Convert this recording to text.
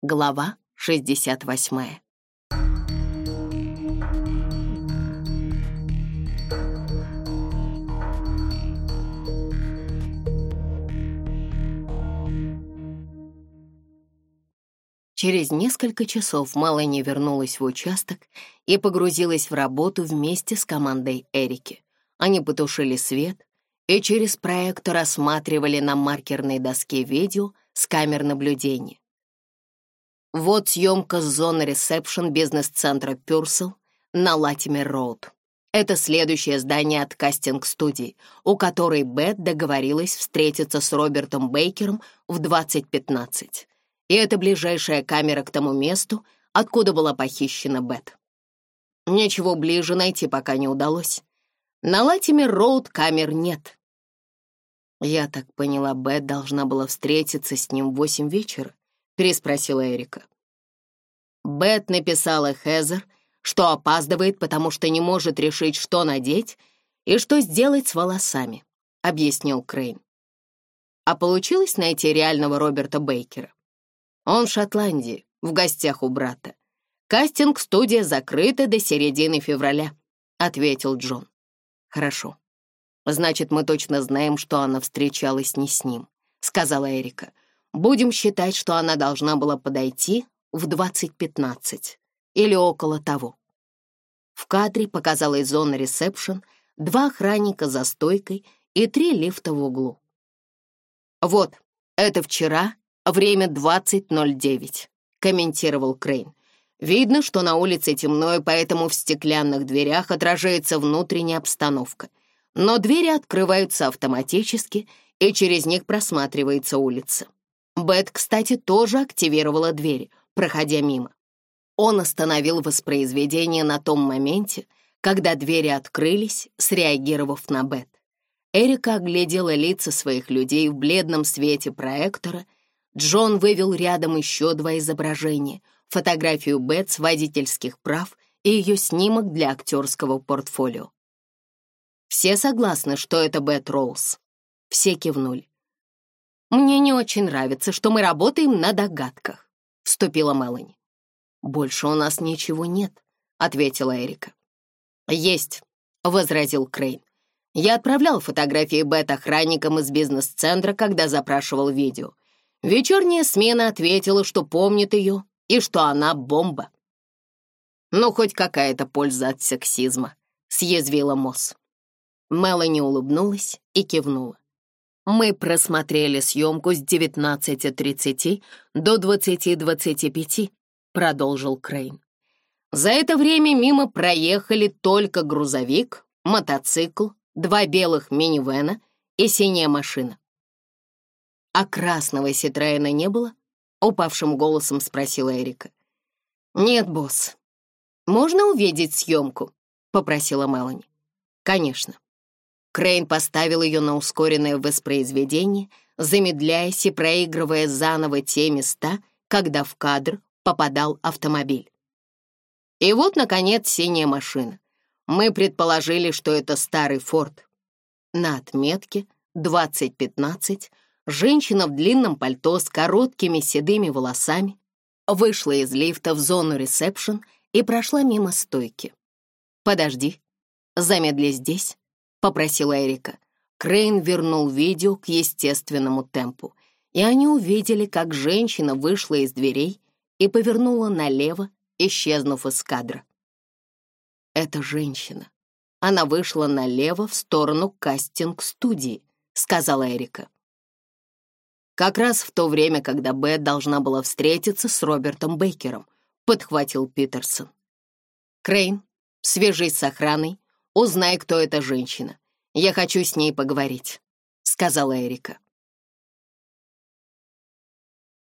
Глава 68. Через несколько часов Мелани вернулась в участок и погрузилась в работу вместе с командой Эрики. Они потушили свет и через проектор рассматривали на маркерной доске видео с камер наблюдения. Вот съемка с зоны ресепшн бизнес-центра Пюрсел на Латимер-Роуд. Это следующее здание от кастинг-студии, у которой Бет договорилась встретиться с Робертом Бейкером в 20.15. И это ближайшая камера к тому месту, откуда была похищена Бет. Ничего ближе найти пока не удалось. На Латимер-Роуд камер нет. Я так поняла, Бет должна была встретиться с ним в 8 вечера, переспросила Эрика. Бет написала Хезер, что опаздывает, потому что не может решить, что надеть и что сделать с волосами, объяснил Крейн. А получилось найти реального Роберта Бейкера. Он в Шотландии, в гостях у брата. Кастинг-студия закрыта до середины февраля, ответил Джон. Хорошо. Значит, мы точно знаем, что она встречалась не с ним, сказала Эрика. Будем считать, что она должна была подойти в 20.15 или около того. В кадре показалась зона ресепшн, два охранника за стойкой и три лифта в углу. «Вот, это вчера, время 20.09», — комментировал Крейн. «Видно, что на улице темно, и поэтому в стеклянных дверях отражается внутренняя обстановка. Но двери открываются автоматически, и через них просматривается улица». Бет, кстати, тоже активировала дверь, проходя мимо. Он остановил воспроизведение на том моменте, когда двери открылись, среагировав на Бет. Эрика оглядела лица своих людей в бледном свете проектора. Джон вывел рядом еще два изображения — фотографию Бет с водительских прав и ее снимок для актерского портфолио. Все согласны, что это Бет Роуз. Все кивнули. «Мне не очень нравится, что мы работаем на догадках», — вступила Мелани. «Больше у нас ничего нет», — ответила Эрика. «Есть», — возразил Крейн. «Я отправлял фотографии бет-охранникам из бизнес-центра, когда запрашивал видео. Вечерняя смена ответила, что помнит ее и что она бомба». «Ну, хоть какая-то польза от сексизма», — съязвила Мосс. Мелани улыбнулась и кивнула мы просмотрели съемку с 19.30 до 20.25», — продолжил Крейн. «За это время мимо проехали только грузовик, мотоцикл, два белых минивэна и синяя машина». «А красного Ситроена не было?» — упавшим голосом спросила Эрика. «Нет, босс. Можно увидеть съемку?» — попросила Мелани. «Конечно». Крейн поставил ее на ускоренное воспроизведение, замедляясь и проигрывая заново те места, когда в кадр попадал автомобиль. И вот, наконец, синяя машина. Мы предположили, что это старый Форд. На отметке 2015 женщина в длинном пальто с короткими седыми волосами вышла из лифта в зону ресепшн и прошла мимо стойки. «Подожди, замедли здесь», — попросила Эрика. Крейн вернул видео к естественному темпу, и они увидели, как женщина вышла из дверей и повернула налево, исчезнув из кадра. «Это женщина. Она вышла налево в сторону кастинг-студии», — сказала Эрика. «Как раз в то время, когда Бет должна была встретиться с Робертом Бейкером», — подхватил Питерсон. «Крейн, свяжись с охраной Узнай, кто эта женщина. Я хочу с ней поговорить», — сказала Эрика.